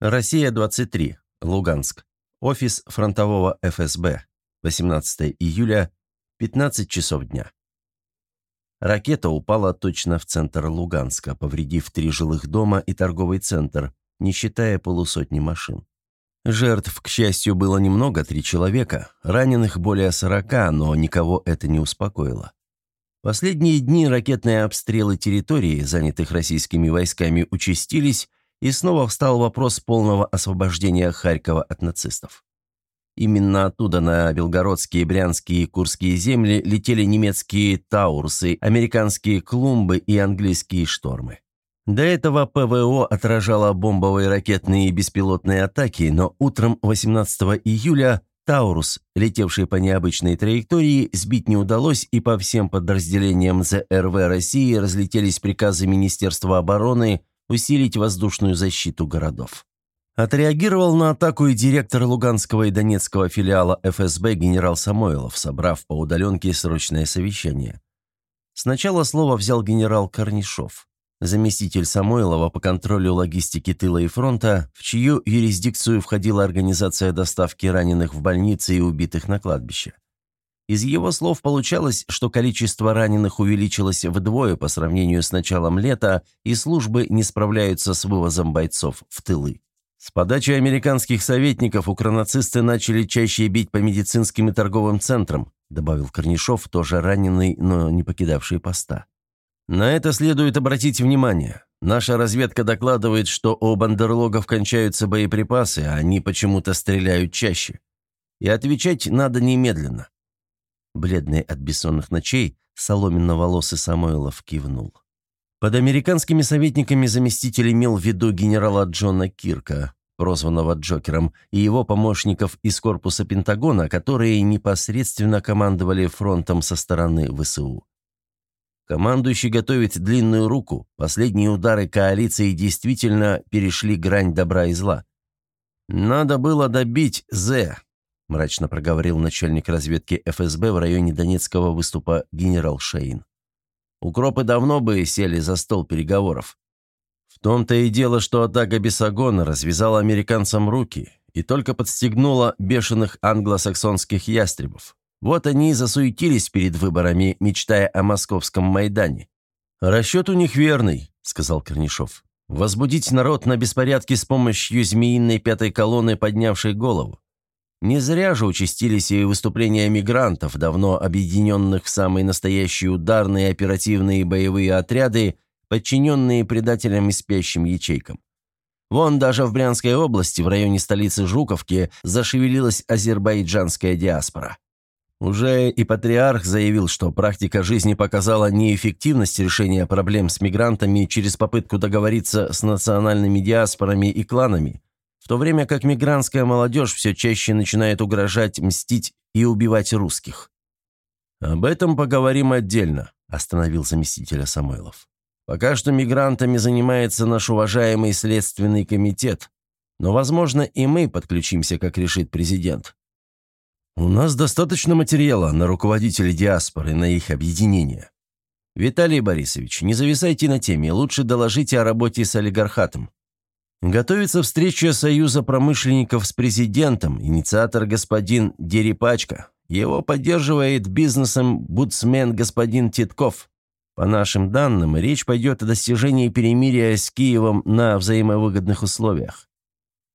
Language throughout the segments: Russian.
Россия-23, Луганск. Офис фронтового ФСБ. 18 июля, 15 часов дня. Ракета упала точно в центр Луганска, повредив три жилых дома и торговый центр, не считая полусотни машин. Жертв, к счастью, было немного, три человека, раненых более сорока, но никого это не успокоило. Последние дни ракетные обстрелы территории, занятых российскими войсками, участились, и снова встал вопрос полного освобождения Харькова от нацистов. Именно оттуда на белгородские, брянские и курские земли летели немецкие «Таурсы», американские «Клумбы» и английские «Штормы». До этого ПВО отражало бомбовые ракетные и беспилотные атаки, но утром 18 июля «Таурус», летевший по необычной траектории, сбить не удалось, и по всем подразделениям ЗРВ России разлетелись приказы Министерства обороны усилить воздушную защиту городов. Отреагировал на атаку и директор Луганского и Донецкого филиала ФСБ генерал Самойлов, собрав по удаленке срочное совещание. Сначала слово взял генерал Корнишов, заместитель Самойлова по контролю логистики тыла и фронта, в чью юрисдикцию входила организация доставки раненых в больницы и убитых на кладбище. Из его слов получалось, что количество раненых увеличилось вдвое по сравнению с началом лета, и службы не справляются с вывозом бойцов в тылы. С подачи американских советников укронацисты начали чаще бить по медицинским и торговым центрам, добавил Корнишов, тоже раненый, но не покидавший поста. На это следует обратить внимание. Наша разведка докладывает, что у бандерлогов кончаются боеприпасы, а они почему-то стреляют чаще. И отвечать надо немедленно. Бледный от бессонных ночей, соломенно-волосый Самойлов кивнул. Под американскими советниками заместитель имел в виду генерала Джона Кирка, прозванного Джокером, и его помощников из корпуса Пентагона, которые непосредственно командовали фронтом со стороны ВСУ. Командующий готовит длинную руку. Последние удары коалиции действительно перешли грань добра и зла. «Надо было добить З», мрачно проговорил начальник разведки ФСБ в районе Донецкого выступа генерал Шейн. «Укропы давно бы сели за стол переговоров. В том-то и дело, что атака Бесогона развязала американцам руки и только подстегнула бешеных англосаксонских ястребов. Вот они и засуетились перед выборами, мечтая о московском Майдане. «Расчет у них верный», — сказал Корнишов. «Возбудить народ на беспорядки с помощью змеиной пятой колонны, поднявшей голову. Не зря же участились и выступления мигрантов, давно объединенных в самые настоящие ударные оперативные боевые отряды, подчиненные предателям и спящим ячейкам. Вон даже в Брянской области, в районе столицы Жуковки, зашевелилась азербайджанская диаспора. Уже и патриарх заявил, что практика жизни показала неэффективность решения проблем с мигрантами через попытку договориться с национальными диаспорами и кланами, в то время как мигрантская молодежь все чаще начинает угрожать, мстить и убивать русских. «Об этом поговорим отдельно», – остановил заместителя Самойлов. «Пока что мигрантами занимается наш уважаемый Следственный комитет, но, возможно, и мы подключимся, как решит президент. У нас достаточно материала на руководителей диаспоры, на их объединение. Виталий Борисович, не зависайте на теме, лучше доложите о работе с олигархатом. Готовится встреча Союза промышленников с президентом, инициатор господин Дерипачка. Его поддерживает бизнесом будсмен господин Титков. По нашим данным, речь пойдет о достижении перемирия с Киевом на взаимовыгодных условиях.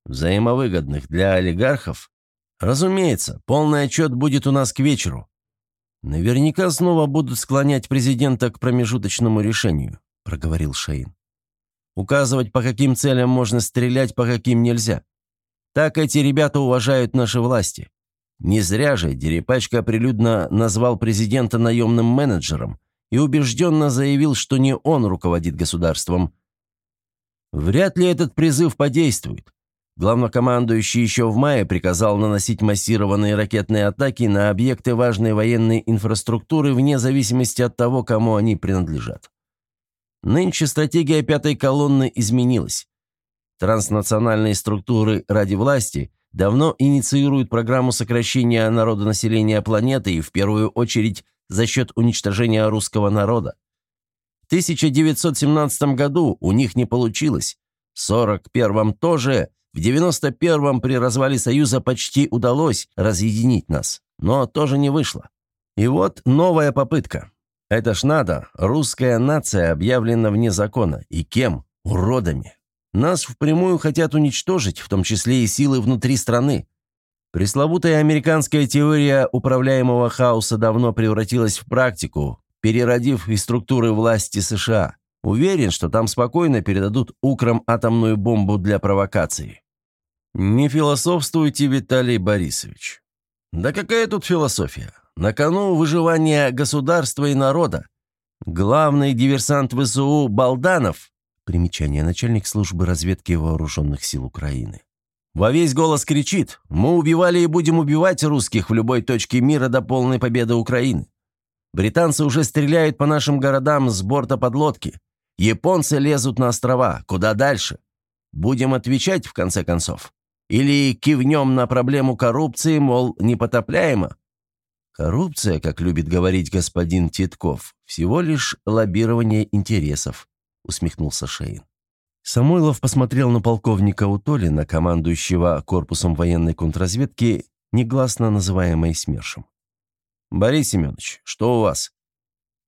Взаимовыгодных для олигархов? Разумеется, полный отчет будет у нас к вечеру. Наверняка снова будут склонять президента к промежуточному решению, проговорил Шейн. Указывать, по каким целям можно стрелять, по каким нельзя. Так эти ребята уважают наши власти. Не зря же Дерипачка прилюдно назвал президента наемным менеджером и убежденно заявил, что не он руководит государством. Вряд ли этот призыв подействует. Главнокомандующий еще в мае приказал наносить массированные ракетные атаки на объекты важной военной инфраструктуры вне зависимости от того, кому они принадлежат. Нынче стратегия пятой колонны изменилась. Транснациональные структуры ради власти давно инициируют программу сокращения народонаселения планеты и в первую очередь за счет уничтожения русского народа. В 1917 году у них не получилось, в 1941 тоже, В 91-м при развале Союза почти удалось разъединить нас, но тоже не вышло. И вот новая попытка. Это ж надо, русская нация объявлена вне закона. И кем? Уродами. Нас впрямую хотят уничтожить, в том числе и силы внутри страны. Пресловутая американская теория управляемого хаоса давно превратилась в практику, переродив из структуры власти США. Уверен, что там спокойно передадут украм атомную бомбу для провокации. Не философствуйте, Виталий Борисович. Да какая тут философия? На кону выживание государства и народа. Главный диверсант ВСУ Балданов, примечание начальник службы разведки вооруженных сил Украины, во весь голос кричит «Мы убивали и будем убивать русских в любой точке мира до полной победы Украины». Британцы уже стреляют по нашим городам с борта подлодки. Японцы лезут на острова. Куда дальше? Будем отвечать, в конце концов? Или кивнем на проблему коррупции, мол, непотопляемо? Коррупция, как любит говорить господин Титков, всего лишь лоббирование интересов, усмехнулся Шейн. Самойлов посмотрел на полковника Утолина, командующего корпусом военной контрразведки, негласно называемой СМЕРШем. «Борис Семенович, что у вас?»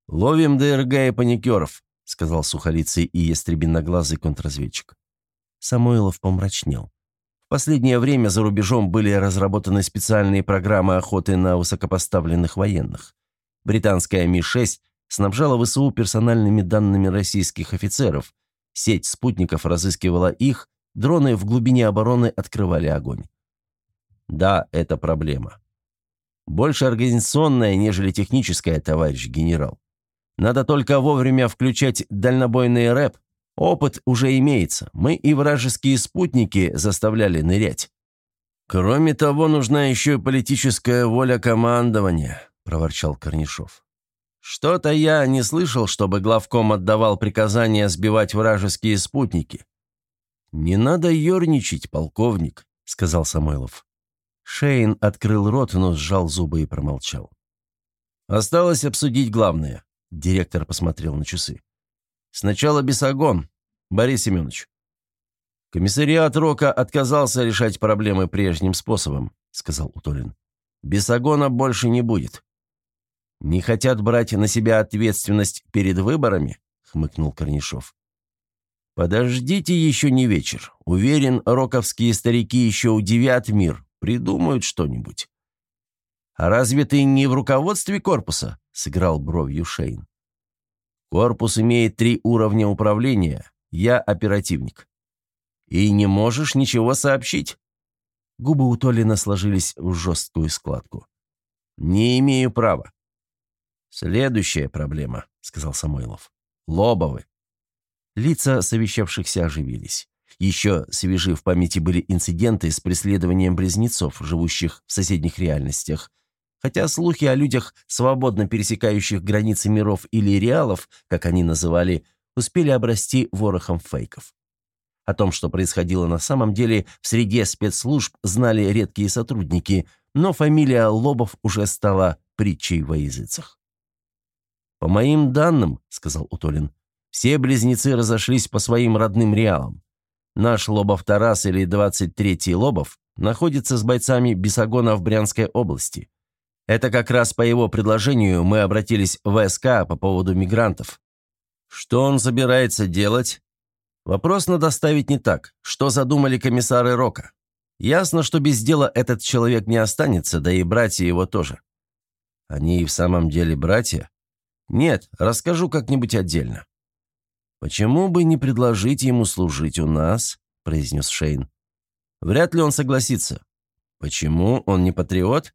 «Ловим ДРГ и паникеров», — сказал сухолицый и ястребиноглазый контрразведчик. Самойлов помрачнел. Последнее время за рубежом были разработаны специальные программы охоты на высокопоставленных военных. Британская Ми-6 снабжала ВСУ персональными данными российских офицеров. Сеть спутников разыскивала их, дроны в глубине обороны открывали огонь. Да, это проблема. Больше организационная, нежели техническая, товарищ генерал. Надо только вовремя включать дальнобойный рэп. Опыт уже имеется. Мы и вражеские спутники заставляли нырять. Кроме того, нужна еще и политическая воля командования, проворчал Корнишов. Что-то я не слышал, чтобы главком отдавал приказания сбивать вражеские спутники. Не надо ерничать, полковник, сказал Самойлов. Шейн открыл рот, но сжал зубы и промолчал. Осталось обсудить главное. Директор посмотрел на часы. «Сначала Бесогон, Борис Семенович». «Комиссариат Рока отказался решать проблемы прежним способом», — сказал Утолин. «Бесогона больше не будет». «Не хотят брать на себя ответственность перед выборами?» — хмыкнул Корнишов. «Подождите еще не вечер. Уверен, роковские старики еще удивят мир, придумают что-нибудь». «А разве ты не в руководстве корпуса?» — сыграл бровью Шейн. «Корпус имеет три уровня управления. Я оперативник». «И не можешь ничего сообщить?» Губы у Толина сложились в жесткую складку. «Не имею права». «Следующая проблема», — сказал Самойлов. «Лобовы». Лица совещавшихся оживились. Еще свежи в памяти были инциденты с преследованием близнецов, живущих в соседних реальностях, Хотя слухи о людях, свободно пересекающих границы миров или реалов, как они называли, успели обрасти ворохом фейков. О том, что происходило на самом деле, в среде спецслужб знали редкие сотрудники, но фамилия Лобов уже стала притчей во языцах. «По моим данным», — сказал Утолин, — «все близнецы разошлись по своим родным реалам. Наш Лобов Тарас или 23-й Лобов находится с бойцами Бесогона в Брянской области. Это как раз по его предложению мы обратились в СК по поводу мигрантов. Что он собирается делать? Вопрос надо ставить не так. Что задумали комиссары Рока? Ясно, что без дела этот человек не останется, да и братья его тоже. Они и в самом деле братья? Нет, расскажу как-нибудь отдельно. «Почему бы не предложить ему служить у нас?» – произнес Шейн. «Вряд ли он согласится. Почему? Он не патриот?»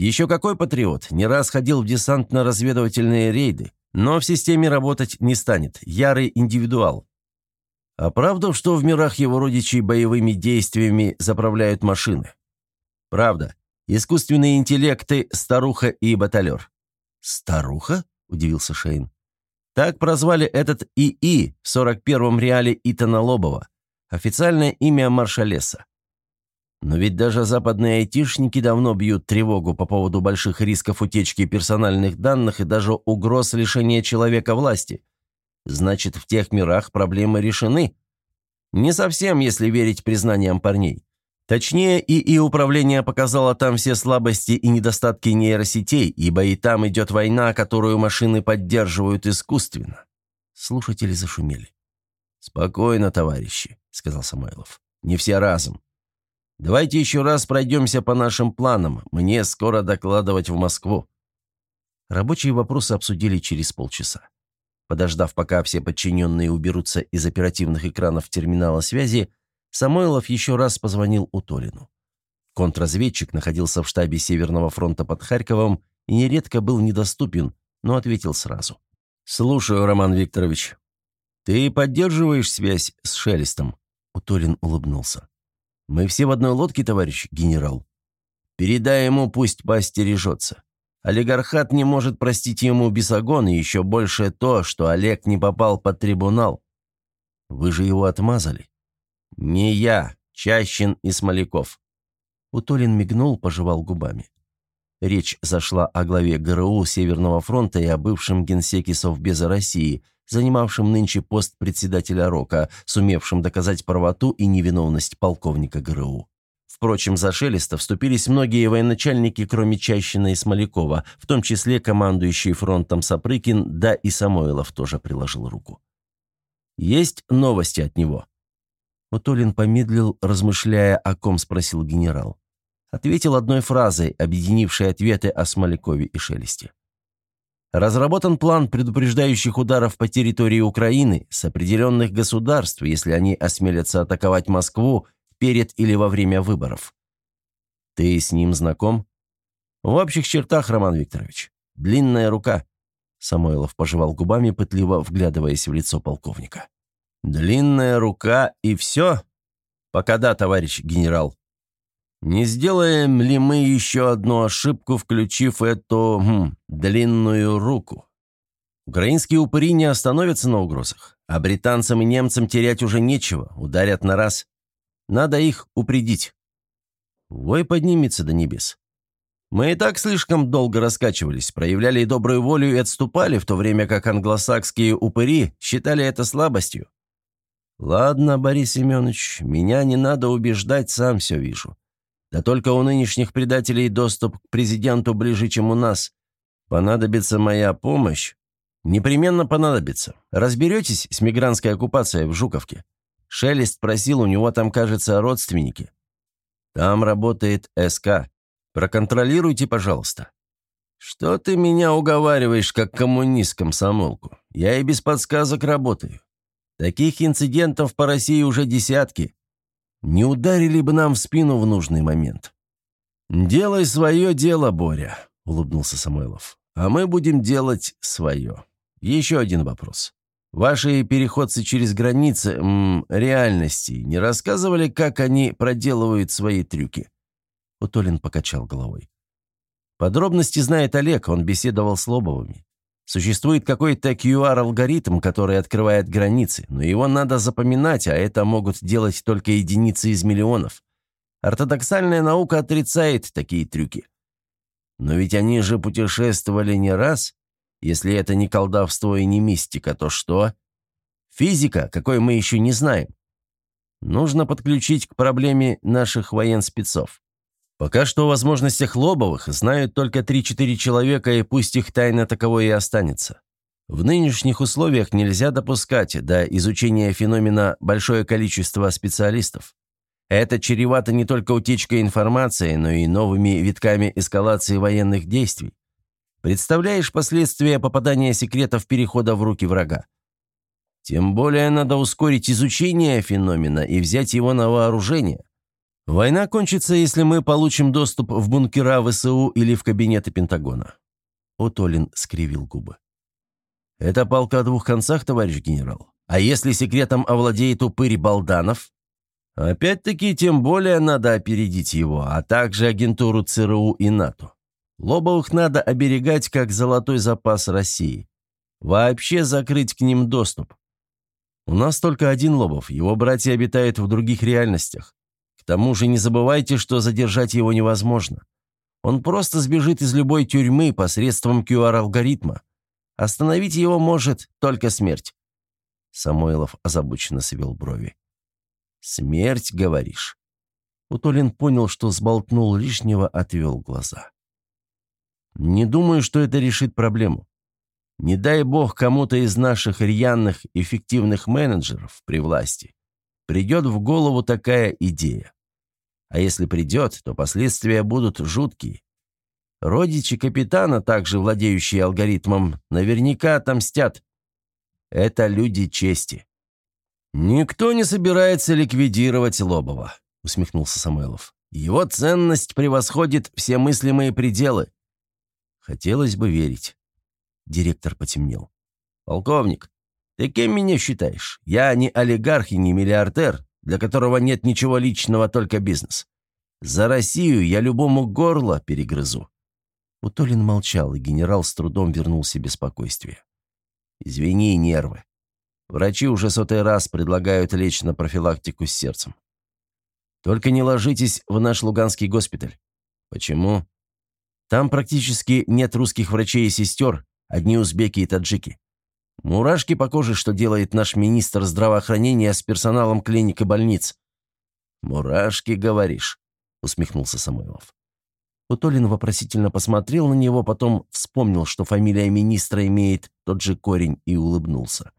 Еще какой патриот, не раз ходил в десантно-разведывательные рейды, но в системе работать не станет, ярый индивидуал. А правда, что в мирах его родичей боевыми действиями заправляют машины? Правда. Искусственные интеллекты – старуха и баталер. «Старуха?» – удивился Шейн. Так прозвали этот ИИ в 41-м реале Итана Лобова. Официальное имя Маршалеса. Но ведь даже западные айтишники давно бьют тревогу по поводу больших рисков утечки персональных данных и даже угроз лишения человека власти. Значит, в тех мирах проблемы решены. Не совсем, если верить признаниям парней. Точнее, и и управление показало там все слабости и недостатки нейросетей, ибо и там идет война, которую машины поддерживают искусственно. Слушатели зашумели. «Спокойно, товарищи», — сказал Самойлов. «Не все разом. Давайте еще раз пройдемся по нашим планам. Мне скоро докладывать в Москву». Рабочие вопросы обсудили через полчаса. Подождав, пока все подчиненные уберутся из оперативных экранов терминала связи, Самойлов еще раз позвонил Утолину. Контрразведчик находился в штабе Северного фронта под Харьковом и нередко был недоступен, но ответил сразу. «Слушаю, Роман Викторович. Ты поддерживаешь связь с Шелестом?» Утолин улыбнулся. «Мы все в одной лодке, товарищ генерал. Передай ему, пусть постережется. Олигархат не может простить ему бесогон, и еще больше то, что Олег не попал под трибунал. Вы же его отмазали. Не я, Чащин и Смоляков. Утолин мигнул, пожевал губами. Речь зашла о главе ГРУ Северного фронта и о бывшем генсеке Совбеза России, занимавшем нынче пост председателя РОКа, сумевшем доказать правоту и невиновность полковника ГРУ. Впрочем, за Шелеста вступились многие военачальники, кроме Чащина и Смолякова, в том числе командующий фронтом Сапрыкин, да и Самойлов тоже приложил руку. «Есть новости от него?» Утолин помедлил, размышляя, о ком спросил генерал. Ответил одной фразой, объединившей ответы о Смолякове и Шелесте. Разработан план предупреждающих ударов по территории Украины с определенных государств, если они осмелятся атаковать Москву перед или во время выборов. Ты с ним знаком? В общих чертах, Роман Викторович. Длинная рука. Самойлов пожевал губами, пытливо вглядываясь в лицо полковника. «Длинная рука и все? Пока да, товарищ генерал. Не сделаем ли мы еще одну ошибку, включив эту хм, длинную руку? Украинские упыри не остановятся на угрозах, а британцам и немцам терять уже нечего, ударят на раз. Надо их упредить. Вой поднимется до небес. Мы и так слишком долго раскачивались, проявляли добрую волю и отступали, в то время как англосакские упыри считали это слабостью. Ладно, Борис Семенович, меня не надо убеждать, сам все вижу. Да только у нынешних предателей доступ к президенту ближе, чем у нас. Понадобится моя помощь? Непременно понадобится. Разберетесь с мигрантской оккупацией в Жуковке? Шелест просил, у него там, кажется, родственники. Там работает СК. Проконтролируйте, пожалуйста. Что ты меня уговариваешь, как коммунист комсомолку? Я и без подсказок работаю. Таких инцидентов по России уже десятки. Не ударили бы нам в спину в нужный момент. «Делай свое дело, Боря», — улыбнулся Самойлов. «А мы будем делать свое. Еще один вопрос. Ваши переходцы через границы м, реальности не рассказывали, как они проделывают свои трюки?» Утолин покачал головой. «Подробности знает Олег, он беседовал с Лобовыми. Существует какой-то QR-алгоритм, который открывает границы, но его надо запоминать, а это могут делать только единицы из миллионов. Ортодоксальная наука отрицает такие трюки. Но ведь они же путешествовали не раз. Если это не колдовство и не мистика, то что? Физика, какой мы еще не знаем. Нужно подключить к проблеме наших военспецов. Пока что о возможностях Лобовых знают только 3-4 человека, и пусть их тайна таковой и останется. В нынешних условиях нельзя допускать до изучения феномена большое количество специалистов. Это чревато не только утечкой информации, но и новыми витками эскалации военных действий. Представляешь последствия попадания секретов перехода в руки врага? Тем более надо ускорить изучение феномена и взять его на вооружение. Война кончится, если мы получим доступ в бункера ВСУ или в кабинеты Пентагона. Отолин скривил губы. Это палка о двух концах, товарищ генерал. А если секретом овладеет упырь Балданов? Опять-таки, тем более надо опередить его, а также агентуру ЦРУ и НАТО. Лобовых надо оберегать как золотой запас России. Вообще закрыть к ним доступ. У нас только один Лобов, его братья обитают в других реальностях. К тому же не забывайте, что задержать его невозможно. Он просто сбежит из любой тюрьмы посредством QR-алгоритма. Остановить его может только смерть. Самойлов озабоченно свел брови. «Смерть, говоришь?» Утолин понял, что сболтнул лишнего, отвел глаза. «Не думаю, что это решит проблему. Не дай бог кому-то из наших рьяных, эффективных менеджеров при власти придет в голову такая идея. А если придет, то последствия будут жуткие. Родичи капитана, также владеющие алгоритмом, наверняка отомстят. Это люди чести. «Никто не собирается ликвидировать Лобова», — усмехнулся Самойлов. «Его ценность превосходит все мыслимые пределы». «Хотелось бы верить». Директор потемнел. «Полковник, ты кем меня считаешь? Я не олигарх и не миллиардер, для которого нет ничего личного, только бизнес. За Россию я любому горло перегрызу». Утолин молчал, и генерал с трудом вернул себе спокойствие. «Извини, нервы. Врачи уже сотый раз предлагают лечь на профилактику с сердцем. Только не ложитесь в наш Луганский госпиталь. Почему? Там практически нет русских врачей и сестер, одни узбеки и таджики. Мурашки по коже, что делает наш министр здравоохранения с персоналом клиник и больниц. «Мурашки, говоришь?» — усмехнулся Самойлов. Утолин вопросительно посмотрел на него, потом вспомнил, что фамилия министра имеет тот же корень, и улыбнулся.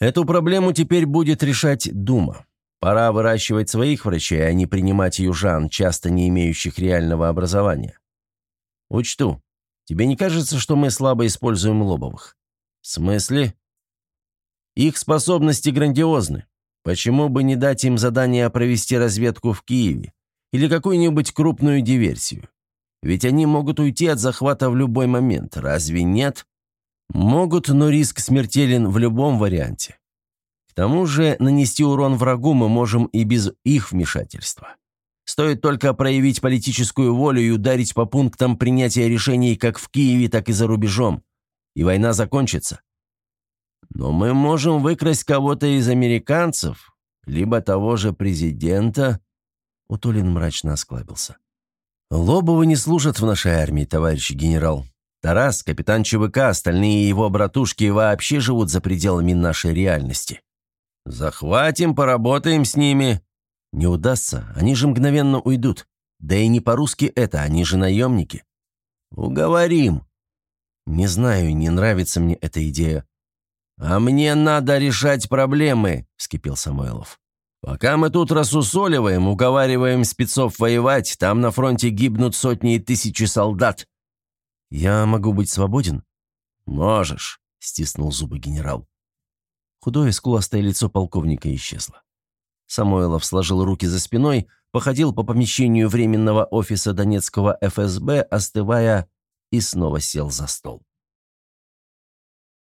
«Эту проблему теперь будет решать Дума. Пора выращивать своих врачей, а не принимать южан, часто не имеющих реального образования. Учту. Тебе не кажется, что мы слабо используем лобовых? «В смысле?» «Их способности грандиозны. Почему бы не дать им задание провести разведку в Киеве? Или какую-нибудь крупную диверсию? Ведь они могут уйти от захвата в любой момент, разве нет?» «Могут, но риск смертелен в любом варианте. К тому же нанести урон врагу мы можем и без их вмешательства. Стоит только проявить политическую волю и ударить по пунктам принятия решений как в Киеве, так и за рубежом и война закончится. Но мы можем выкрасть кого-то из американцев, либо того же президента». Утулин мрачно осклабился. «Лобовы не служат в нашей армии, товарищ генерал. Тарас, капитан ЧВК, остальные его братушки вообще живут за пределами нашей реальности. Захватим, поработаем с ними. Не удастся, они же мгновенно уйдут. Да и не по-русски это, они же наемники. Уговорим. «Не знаю, не нравится мне эта идея». «А мне надо решать проблемы», — вскипел Самойлов. «Пока мы тут рассусоливаем, уговариваем спецов воевать, там на фронте гибнут сотни и тысячи солдат». «Я могу быть свободен?» «Можешь», — стиснул зубы генерал. Худое скуластое лицо полковника исчезло. Самойлов сложил руки за спиной, походил по помещению временного офиса Донецкого ФСБ, остывая и снова сел за стол.